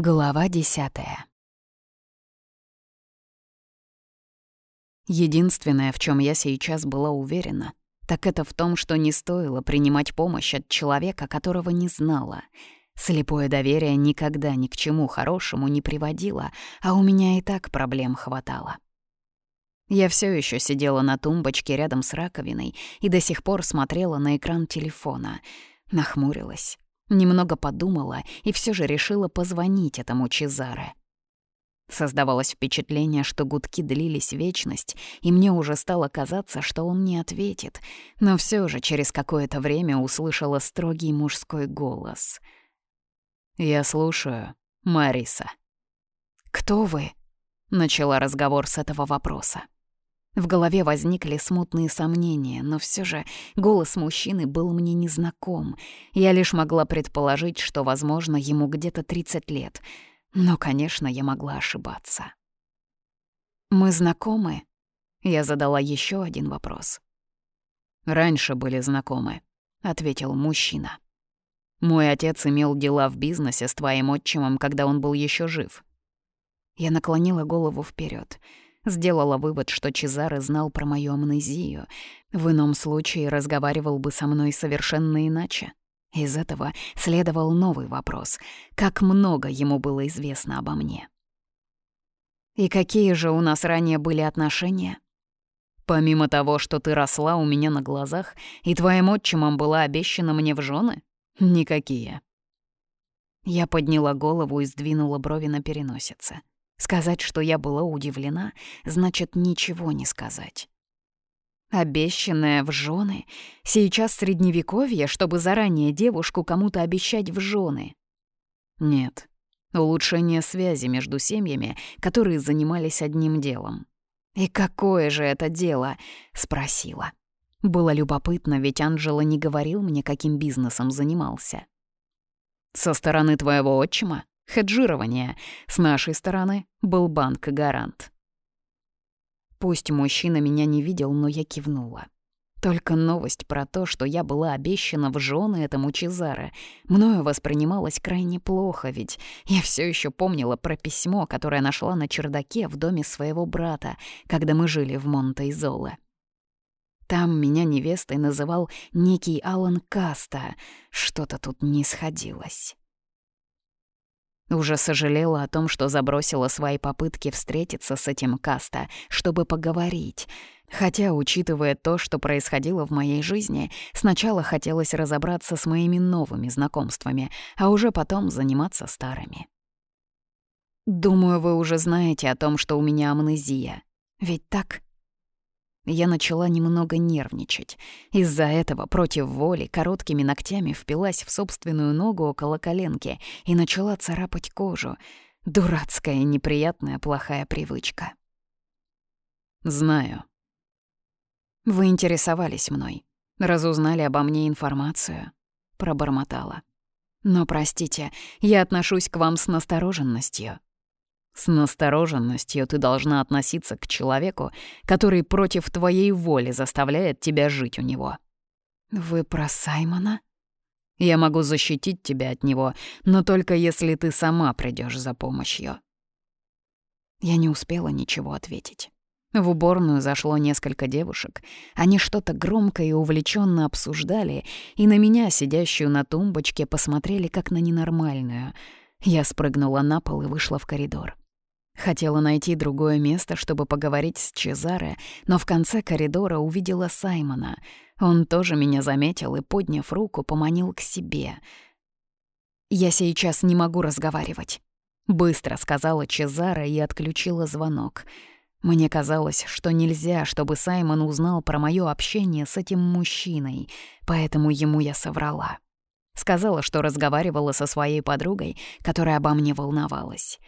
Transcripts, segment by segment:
Глава десятая. Единственное, в чем я сейчас была уверена, так это в том, что не стоило принимать помощь от человека, которого не знала. Слепое доверие никогда ни к чему хорошему не приводило, а у меня и так проблем хватало. Я все еще сидела на тумбочке рядом с раковиной и до сих пор смотрела на экран телефона. Нахмурилась. Немного подумала и все же решила позвонить этому Чезаре. Создавалось впечатление, что гудки длились вечность, и мне уже стало казаться, что он не ответит, но все же через какое-то время услышала строгий мужской голос. «Я слушаю, Мариса». «Кто вы?» — начала разговор с этого вопроса. В голове возникли смутные сомнения, но все же голос мужчины был мне незнаком. Я лишь могла предположить, что, возможно, ему где-то 30 лет. Но, конечно, я могла ошибаться. «Мы знакомы?» Я задала еще один вопрос. «Раньше были знакомы», — ответил мужчина. «Мой отец имел дела в бизнесе с твоим отчимом, когда он был еще жив». Я наклонила голову вперед. Сделала вывод, что Чезаре знал про мою амнезию. В ином случае разговаривал бы со мной совершенно иначе. Из этого следовал новый вопрос. Как много ему было известно обо мне? И какие же у нас ранее были отношения? Помимо того, что ты росла у меня на глазах, и твоим отчимом была обещана мне в жены? Никакие. Я подняла голову и сдвинула брови на переносице. Сказать, что я была удивлена, значит ничего не сказать. Обещанная в жены? Сейчас средневековье, чтобы заранее девушку кому-то обещать в жены? Нет. Улучшение связи между семьями, которые занимались одним делом. «И какое же это дело?» — спросила. Было любопытно, ведь Анжела не говорил мне, каким бизнесом занимался. «Со стороны твоего отчима Хеджирование. С нашей стороны был банк-гарант. Пусть мужчина меня не видел, но я кивнула. Только новость про то, что я была обещана в жены этому Чезаре, мною воспринималась крайне плохо, ведь я все еще помнила про письмо, которое нашла на чердаке в доме своего брата, когда мы жили в Монте-Изоле. Там меня невестой называл некий Алан Каста. Что-то тут не сходилось. Уже сожалела о том, что забросила свои попытки встретиться с этим Каста, чтобы поговорить. Хотя, учитывая то, что происходило в моей жизни, сначала хотелось разобраться с моими новыми знакомствами, а уже потом заниматься старыми. «Думаю, вы уже знаете о том, что у меня амнезия. Ведь так?» Я начала немного нервничать. Из-за этого против воли короткими ногтями впилась в собственную ногу около коленки и начала царапать кожу. Дурацкая, неприятная, плохая привычка. «Знаю». «Вы интересовались мной, разузнали обо мне информацию», — пробормотала. «Но, простите, я отношусь к вам с настороженностью». С настороженностью ты должна относиться к человеку, который против твоей воли заставляет тебя жить у него. Вы про Саймона? Я могу защитить тебя от него, но только если ты сама придешь за помощью. Я не успела ничего ответить. В уборную зашло несколько девушек. Они что-то громко и увлеченно обсуждали, и на меня, сидящую на тумбочке, посмотрели как на ненормальную. Я спрыгнула на пол и вышла в коридор. Хотела найти другое место, чтобы поговорить с Чезаре, но в конце коридора увидела Саймона. Он тоже меня заметил и, подняв руку, поманил к себе. «Я сейчас не могу разговаривать», — быстро сказала Чезаре и отключила звонок. Мне казалось, что нельзя, чтобы Саймон узнал про моё общение с этим мужчиной, поэтому ему я соврала. Сказала, что разговаривала со своей подругой, которая обо мне волновалась.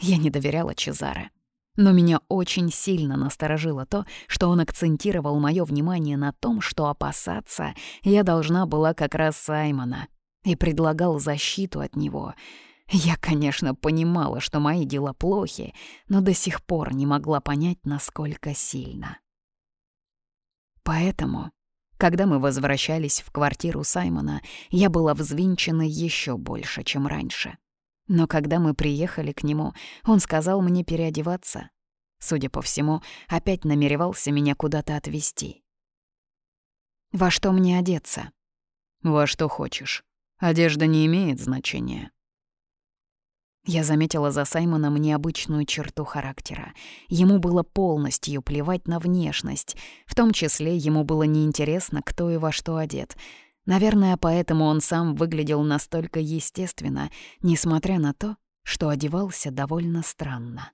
Я не доверяла Чезаре. Но меня очень сильно насторожило то, что он акцентировал мое внимание на том, что опасаться я должна была как раз Саймона, и предлагал защиту от него. Я, конечно, понимала, что мои дела плохи, но до сих пор не могла понять, насколько сильно. Поэтому, когда мы возвращались в квартиру Саймона, я была взвинчена еще больше, чем раньше. Но когда мы приехали к нему, он сказал мне переодеваться. Судя по всему, опять намеревался меня куда-то отвезти. «Во что мне одеться?» «Во что хочешь. Одежда не имеет значения». Я заметила за Саймоном необычную черту характера. Ему было полностью плевать на внешность. В том числе ему было неинтересно, кто и во что одет — Наверное, поэтому он сам выглядел настолько естественно, несмотря на то, что одевался довольно странно.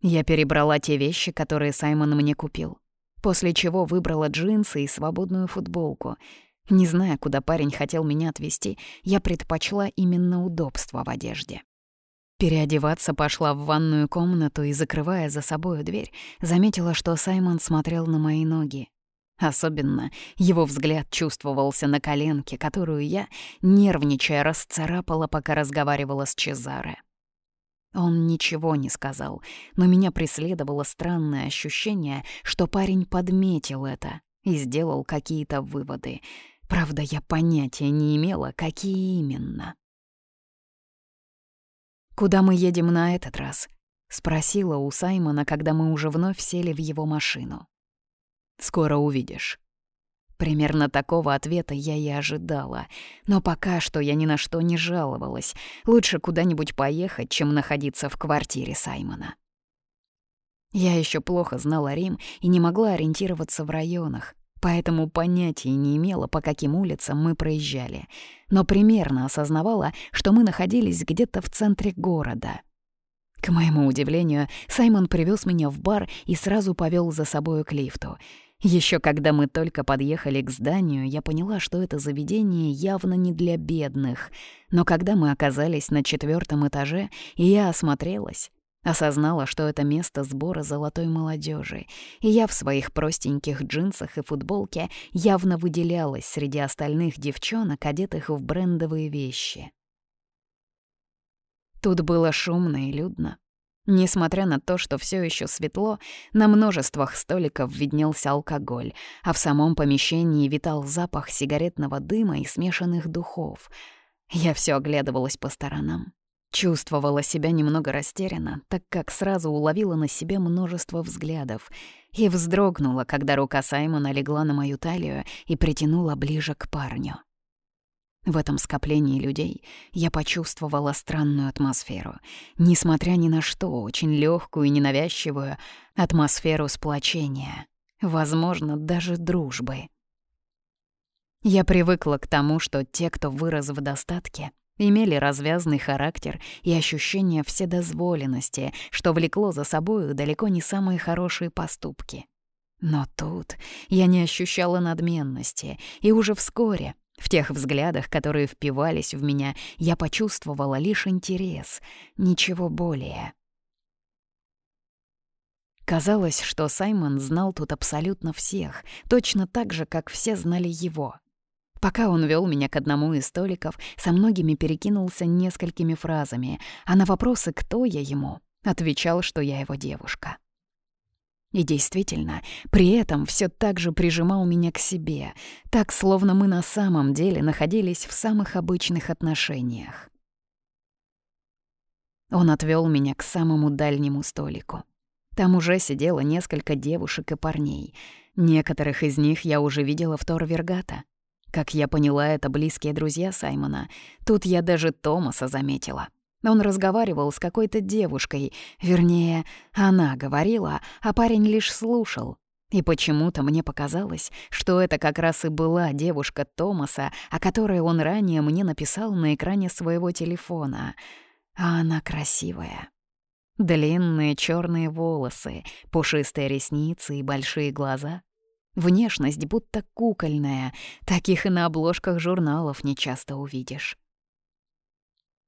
Я перебрала те вещи, которые Саймон мне купил, после чего выбрала джинсы и свободную футболку. Не зная, куда парень хотел меня отвезти, я предпочла именно удобство в одежде. Переодеваться пошла в ванную комнату и, закрывая за собою дверь, заметила, что Саймон смотрел на мои ноги, Особенно его взгляд чувствовался на коленке, которую я, нервничая, расцарапала, пока разговаривала с Чезаре. Он ничего не сказал, но меня преследовало странное ощущение, что парень подметил это и сделал какие-то выводы. Правда, я понятия не имела, какие именно. «Куда мы едем на этот раз?» — спросила у Саймона, когда мы уже вновь сели в его машину. Скоро увидишь». Примерно такого ответа я и ожидала. Но пока что я ни на что не жаловалась. Лучше куда-нибудь поехать, чем находиться в квартире Саймона. Я еще плохо знала Рим и не могла ориентироваться в районах, поэтому понятия не имела, по каким улицам мы проезжали. Но примерно осознавала, что мы находились где-то в центре города. К моему удивлению, Саймон привез меня в бар и сразу повел за собою к лифту — еще когда мы только подъехали к зданию, я поняла, что это заведение явно не для бедных. Но когда мы оказались на четвертом этаже, и я осмотрелась, осознала, что это место сбора золотой молодежи, и я в своих простеньких джинсах и футболке явно выделялась среди остальных девчонок, одетых в брендовые вещи. Тут было шумно и людно. Несмотря на то, что все еще светло, на множествах столиков виднелся алкоголь, а в самом помещении витал запах сигаретного дыма и смешанных духов. Я все оглядывалась по сторонам. Чувствовала себя немного растерянно, так как сразу уловила на себе множество взглядов и вздрогнула, когда рука Саймона легла на мою талию и притянула ближе к парню. В этом скоплении людей я почувствовала странную атмосферу. Несмотря ни на что, очень легкую и ненавязчивую атмосферу сплочения. Возможно, даже дружбы. Я привыкла к тому, что те, кто вырос в достатке, имели развязный характер и ощущение вседозволенности, что влекло за собою далеко не самые хорошие поступки. Но тут я не ощущала надменности, и уже вскоре в тех взглядах, которые впивались в меня, я почувствовала лишь интерес, ничего более. Казалось, что Саймон знал тут абсолютно всех, точно так же, как все знали его. Пока он вел меня к одному из столиков, со многими перекинулся несколькими фразами, а на вопросы «кто я ему?» отвечал, что я его девушка. И действительно, при этом все так же прижимал меня к себе, так, словно мы на самом деле находились в самых обычных отношениях. Он отвел меня к самому дальнему столику. Там уже сидело несколько девушек и парней. Некоторых из них я уже видела в Торвергата. Как я поняла, это близкие друзья Саймона. Тут я даже Томаса заметила — он разговаривал с какой-то девушкой, вернее, она говорила, а парень лишь слушал. И почему-то мне показалось, что это как раз и была девушка Томаса, о которой он ранее мне написал на экране своего телефона. А она красивая. Длинные черные волосы, пушистые ресницы и большие глаза. Внешность будто кукольная, таких и на обложках журналов не часто увидишь.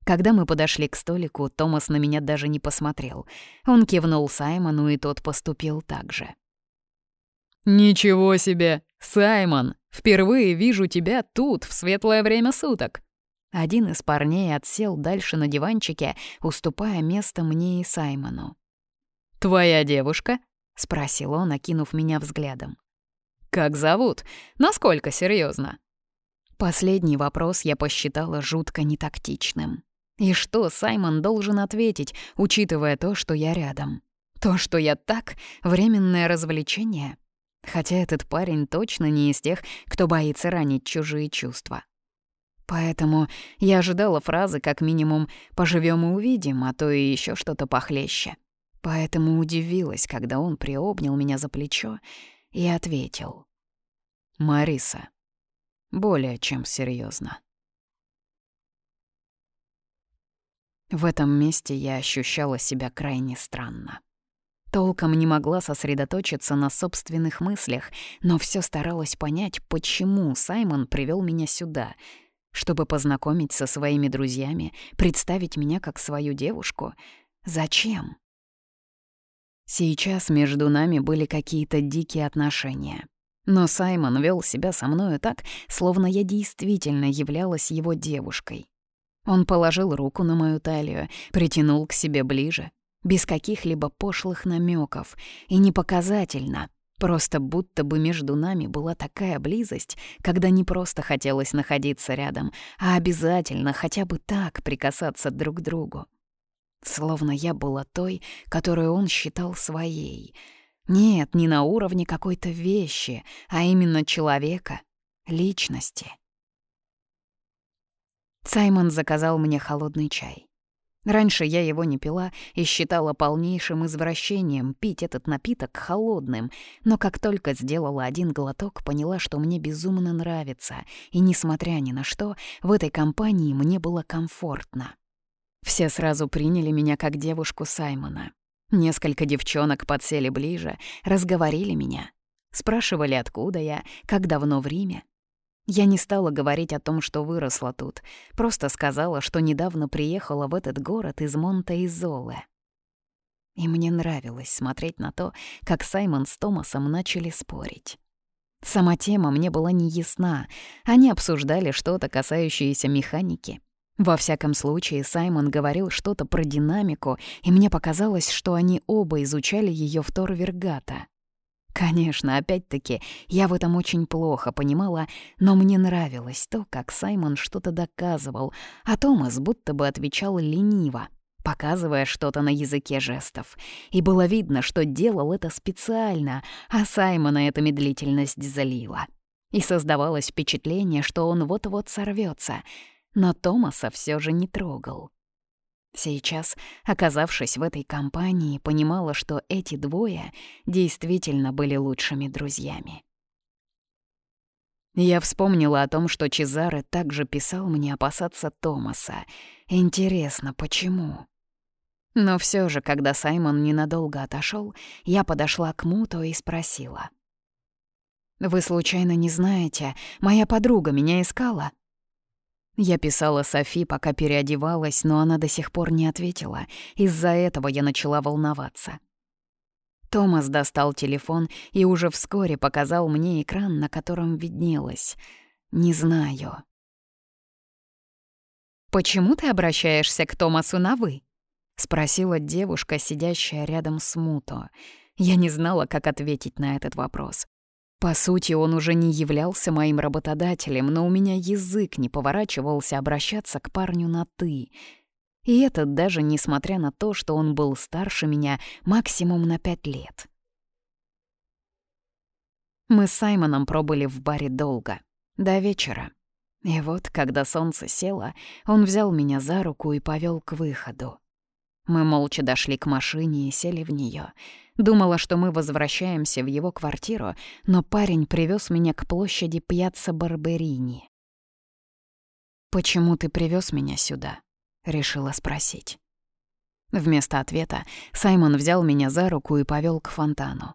Когда мы подошли к столику, Томас на меня даже не посмотрел. Он кивнул Саймону, и тот поступил так же. «Ничего себе! Саймон! Впервые вижу тебя тут, в светлое время суток!» Один из парней отсел дальше на диванчике, уступая место мне и Саймону. «Твоя девушка?» — спросил он, окинув меня взглядом. «Как зовут? Насколько серьезно? Последний вопрос я посчитала жутко нетактичным. И что Саймон должен ответить, учитывая то, что я рядом? То, что я так, временное развлечение? Хотя этот парень точно не из тех, кто боится ранить чужие чувства. Поэтому я ожидала фразы как минимум «поживем и увидим», а то и еще что-то похлеще. Поэтому удивилась, когда он приобнял меня за плечо и ответил. «Мариса, более чем серьезно. В этом месте я ощущала себя крайне странно. Толком не могла сосредоточиться на собственных мыслях, но все старалась понять, почему Саймон привел меня сюда, чтобы познакомить со своими друзьями, представить меня как свою девушку. Зачем? Сейчас между нами были какие-то дикие отношения. Но Саймон вел себя со мною так, словно я действительно являлась его девушкой. Он положил руку на мою талию, притянул к себе ближе, без каких-либо пошлых намеков и непоказательно, просто будто бы между нами была такая близость, когда не просто хотелось находиться рядом, а обязательно хотя бы так прикасаться друг к другу. Словно я была той, которую он считал своей. Нет, не на уровне какой-то вещи, а именно человека, личности. Саймон заказал мне холодный чай. Раньше я его не пила и считала полнейшим извращением пить этот напиток холодным, но как только сделала один глоток, поняла, что мне безумно нравится, и, несмотря ни на что, в этой компании мне было комфортно. Все сразу приняли меня как девушку Саймона. Несколько девчонок подсели ближе, разговорили меня. Спрашивали, откуда я, как давно в Риме. Я не стала говорить о том, что выросла тут, просто сказала, что недавно приехала в этот город из Монте-Изоле. И мне нравилось смотреть на то, как Саймон с Томасом начали спорить. Сама тема мне была не ясна. Они обсуждали что-то, касающееся механики. Во всяком случае, Саймон говорил что-то про динамику, и мне показалось, что они оба изучали ее в Торвергата. Конечно, опять-таки, я в этом очень плохо понимала, но мне нравилось то, как Саймон что-то доказывал, а Томас будто бы отвечал лениво, показывая что-то на языке жестов. И было видно, что делал это специально, а Саймона эта медлительность залила. И создавалось впечатление, что он вот-вот сорвется, но Томаса все же не трогал. Сейчас, оказавшись в этой компании, понимала, что эти двое действительно были лучшими друзьями. Я вспомнила о том, что Чезаре также писал мне опасаться Томаса. Интересно, почему? Но все же, когда Саймон ненадолго отошел, я подошла к Муто и спросила. «Вы случайно не знаете, моя подруга меня искала?» Я писала Софи, пока переодевалась, но она до сих пор не ответила. Из-за этого я начала волноваться. Томас достал телефон и уже вскоре показал мне экран, на котором виднелось. «Не знаю». «Почему ты обращаешься к Томасу на «вы»?» — спросила девушка, сидящая рядом с Муто. Я не знала, как ответить на этот вопрос. По сути, он уже не являлся моим работодателем, но у меня язык не поворачивался обращаться к парню на «ты». И это даже несмотря на то, что он был старше меня максимум на пять лет. Мы с Саймоном пробыли в баре долго, до вечера. И вот, когда солнце село, он взял меня за руку и повел к выходу. Мы молча дошли к машине и сели в нее. Думала, что мы возвращаемся в его квартиру, но парень привез меня к площади Пьяцца Барберини. «Почему ты привез меня сюда?» — решила спросить. Вместо ответа Саймон взял меня за руку и повел к фонтану.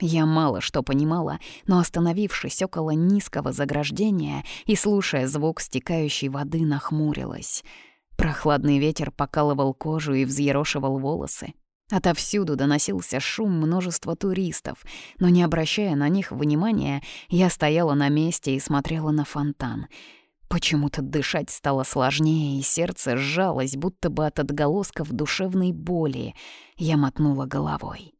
Я мало что понимала, но, остановившись около низкого заграждения и слушая звук стекающей воды, нахмурилась — Прохладный ветер покалывал кожу и взъерошивал волосы. Отовсюду доносился шум множества туристов, но не обращая на них внимания, я стояла на месте и смотрела на фонтан. Почему-то дышать стало сложнее, и сердце сжалось, будто бы от отголосков душевной боли. Я мотнула головой.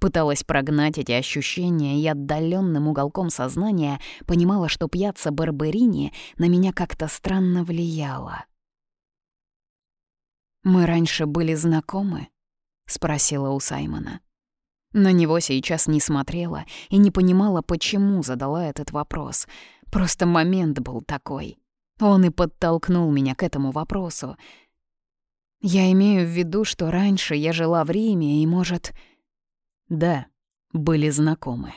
Пыталась прогнать эти ощущения и отдаленным уголком сознания понимала, что пьяца Барберини на меня как-то странно влияла. «Мы раньше были знакомы?» — спросила у Саймона. На него сейчас не смотрела и не понимала, почему задала этот вопрос. Просто момент был такой. Он и подтолкнул меня к этому вопросу. Я имею в виду, что раньше я жила в Риме и, может... Да, были знакомы.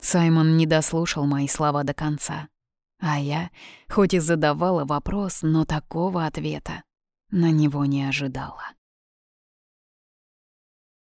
Саймон не дослушал мои слова до конца. А я, хоть и задавала вопрос, но такого ответа на него не ожидала.